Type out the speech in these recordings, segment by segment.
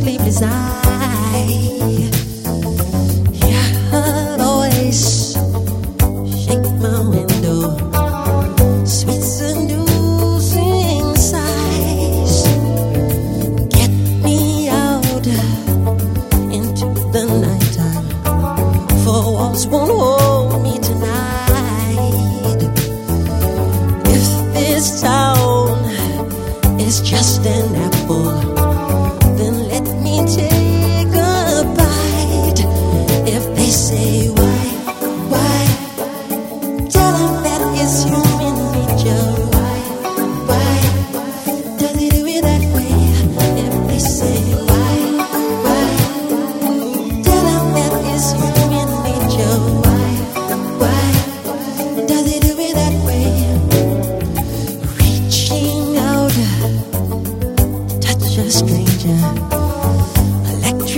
sleep out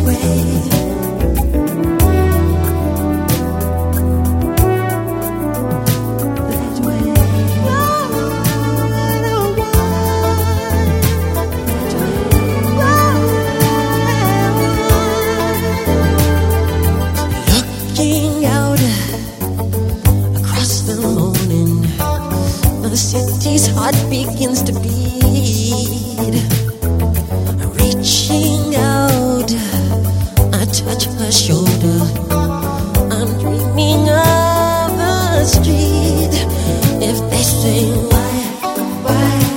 way. The city's heart begins to beat. Reaching out, I touch her shoulder. I'm dreaming of a street. If they say why, why?